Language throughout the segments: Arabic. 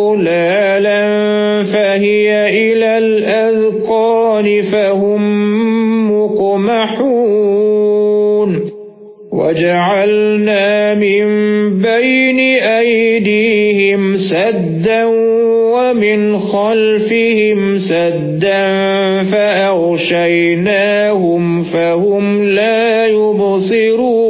أغلالا فهي إلى الأذقان فهم مقمحون. وجعلنا من بين أيديهم سدا ومن خلفهم سدا فأغشيناهم فهم لا يبصرون.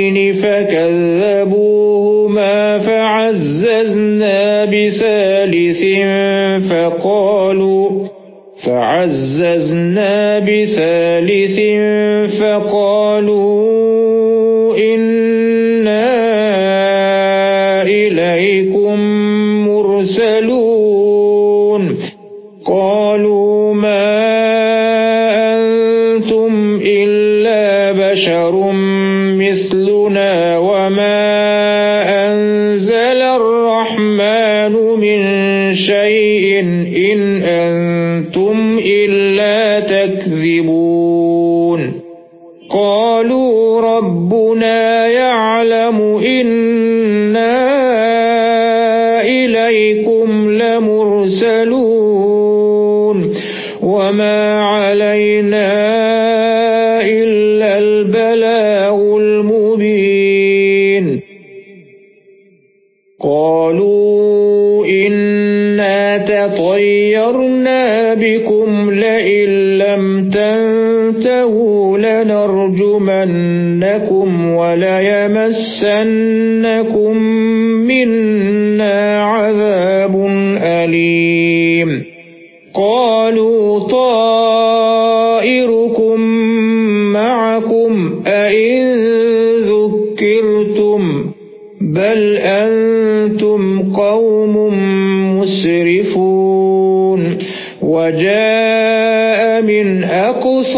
اثنين فكذبوهما فعززنا بثالث فقالوا فعززنا بثالث فقالوا إنا إليكم لمرسلون وما علينا إلا البلاغ المبين قالوا إنا تطيرنا بكم وليمسنكم منا عذاب أليم. قالوا طائركم معكم أئن ذكرتم بل أنتم قوم مسرفون. وجاء من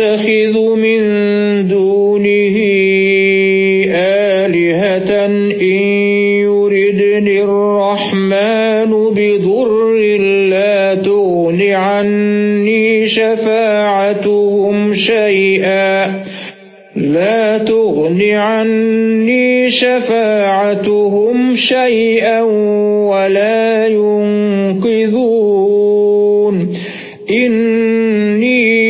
أتخذ من دونه آلهة إن يردني الرحمن بضر لا تغن عني شفاعتهم شيئا. لا تغن عني شفاعتهم شيئا ولا ينقذون. إني